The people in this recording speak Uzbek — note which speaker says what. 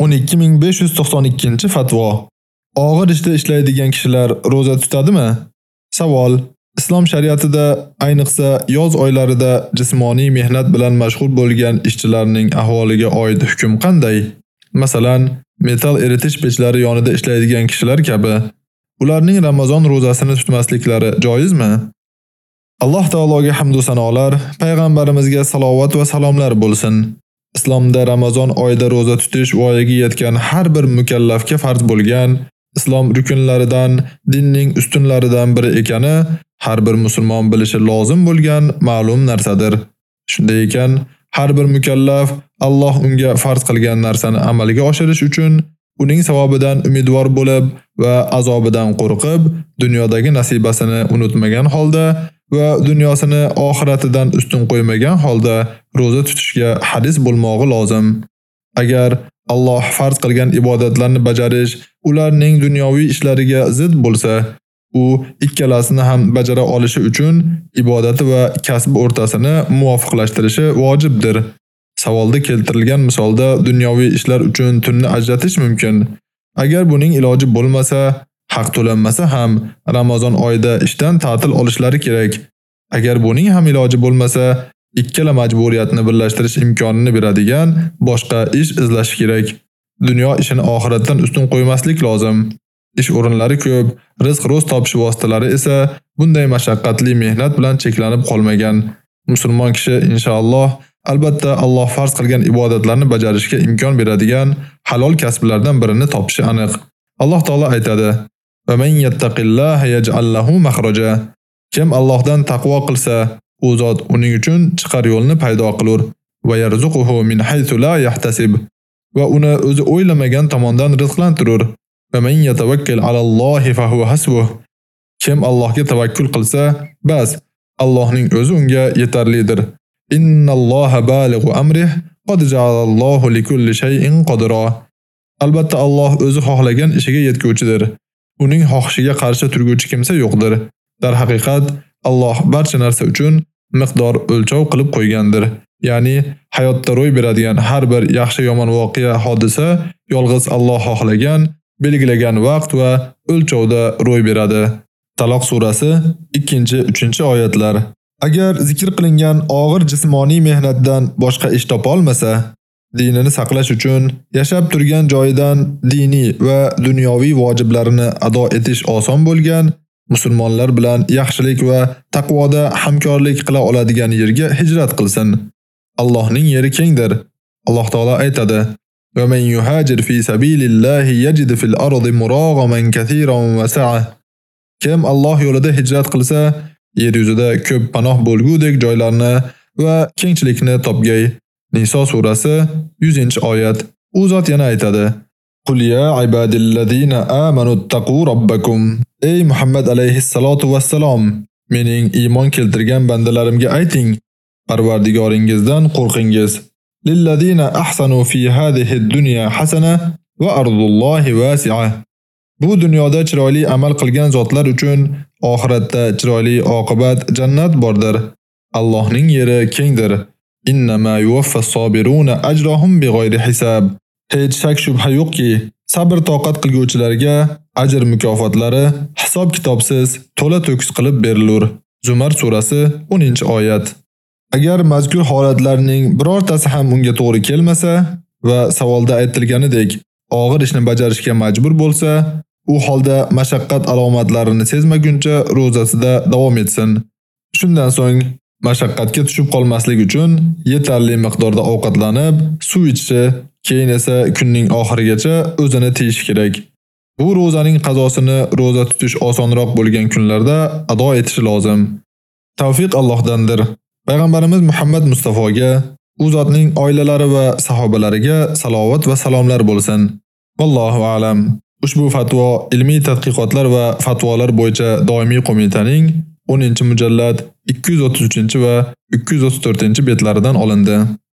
Speaker 1: 12592-fatvo. Og'ir ishda ishlaydigan kishilar roza tutadimi? Savol: Islom shariatida, ayniqsa yoz oylarida jismoniy mehnat bilan mashg'ul bo'lgan ishchilarning ahvoliga oid hukm qanday? Masalan, metal eritish pechlari yonida ishlaydigan kishilar kabi ularning Ramazon rozasini tutmasliklari joizmi? Alloh taologa hamd va sanolar, payg'ambarimizga salovat va salomlar bo'lsin. Islomda Ramazon oyida roza tutish voyaga yetgan har bir mukallafga farz bo'lgan islom rukunlaridan, dinning ustunlaridan biri ekani har bir musulmon bilishi lozim bo'lgan ma'lum narsadir. Shunday ekan, har bir mukallaf Alloh unga farz qilgan narsani amalga oshirish uchun uning savobidan umidvor bo'lib va azobidan qo'rqib, dunyodagi nasibasini unutmagan holda va dunyosini oxiratidan ustun qo'ymagan holda roza tutishga hadis bo'lmog'i lozim. Agar Alloh farz qilgan ibodatlarni bajarish ularning dunyoviy ishlariga zid bo'lsa, u ikkalasini ham bajara olishi uchun ibodati va kasb o'rtasini muvofiqlashtirishi vojibdir. Savolda keltirilgan misolda dunyoviy ishlar uchun tunni ajratish mumkin. Agar buning iloji bo'lmasa, haq to'lanmasa ham Ramazon oyida ishdan ta'til olishlari kerak. Agar buning ham iloji bo'lmasa, ikkala majburiyatni birlashtirish imkonini beradigan boshqa ish izlash kerak. Dunyo ishini oxiratdan ustun qo'ymaslik lozim. Ish o'rinlari ko'p, rizq ro'z topish vositalari esa bunday mashaqqatli mehnat bilan cheklanib qolmagan. Musulmon kishi inshaalloh albatta Alloh farz qilgan ibodatlarni bajarishga imkon beradigan halol kasblardan birini topishi aniq. Alloh taolo aytadi: "Va man yattaqillaha yaj'al lahu makhraja." Kim Allohdan taqvo qilsa, u zot uning uchun chiqar yo'lni paydo qilur va yarzuquhu min haythu la yahtasib. Va uni o'zi o'ylamagan tomondan rizqlantirur. Va man yatawakkal alallohi fa huwa hasbuh. Kim Allohga tavakkul qilsa, bas, Allohning o'zi unga yetarlidir. Innalloha balighu amrih qad ja'alallohu likulli shay'in qadra. Albatta Alloh o'zi xohlagan ishiga yetguvchidir. Uning xohishiga qarshi turguvchi kimsa yo'qdir. Dar haqiqat Alloh barcha narsa uchun miqdor o'lchov qilib qo'ygandir. Ya'ni hayotda ro'y beradigan har bir yaxshi yomon voqea hodisa yolg'iz Alloh xohlagan, belgilagan vaqt va o'lchovda ro'y beradi. Taloq surasi 2-3 oyatlar. Agar zikr qilingan og'ir jismoniy mehnatdan boshqa ish topa olmasa, dinini saqlash uchun yashab turgan joyidan diniy va dunyoviy vojiblarini ado etish oson bo'lgan musulmonlar bilan yaxshilik va taqvoda hamkorlik qila oladigan yerga hijrat qilsin. Allohning yeri kengdir. Alloh taolo aytadi: "Va man yuhajir fi sabilillahi yajid fil ardi muragaman katiran wa sa'a." Kim Alloh yo'lida hijrat qilsa, yer yuzida ko'p panoh bo'lgudek joylarni va kengchilikni topgay. Niso surasi 100-oyat. U zot yana aytadi: Qul ya ibadillazina amanu taqu robbakum. Ey Muhammad alayhi salatu vassalom, mening iymon keltirgan bandalarimga ayting: Parvardigoringizdan qo'rqingiz. Lillazina ahsanu fi hadhihi dunya hasana va ardullohi wasi'a. Bu dunyoda chiroyli amal qilgan zotlar uchun oxiratda chiroyli oqibat jannat bordir. Allohning yeri kengdir. Innama yuwaffa sabiruna ajrohum bighayri hisab. Hech shak shubha yo'qki, sabr toqat qilguvchilarga ajr mukofotlari hisob kitobsiz to'la to'kis qilib berilur. Zumar surasi 10-oyat. Agar mazkur holatlarning birortasi ham unga to'g'ri kelmasa va savolda aytilganidek og'ir ishni bajarishga majbur bo'lsa, u holda mashaqqat alomatlarini sezmaguncha ro'zasida davom etsin. Shundan so'ng mashaqqatga tushib qolmaslik uchun yetarli miqdorda ovqatlanib, suv ichishi, keyin esa kunning oxirigacha o'zini tiyish kerak. Bu ro'zaning qazosini ro'za tutish osonroq bo'lgan kunlarda ado etishi lozim. Tavfiq Allohdandir. Payg'ambarimiz Muhammad Mustafoga, u zotning oilalari va sahobalariga salovat va salomlar bo'lsin. Vallohu a'lam. Ushbu fatvo ilmiy tadqiqotlar va fatvolar bo'yicha doimiy qo'mitaning 10-mujallad 233 va 234 betlaridan olindi.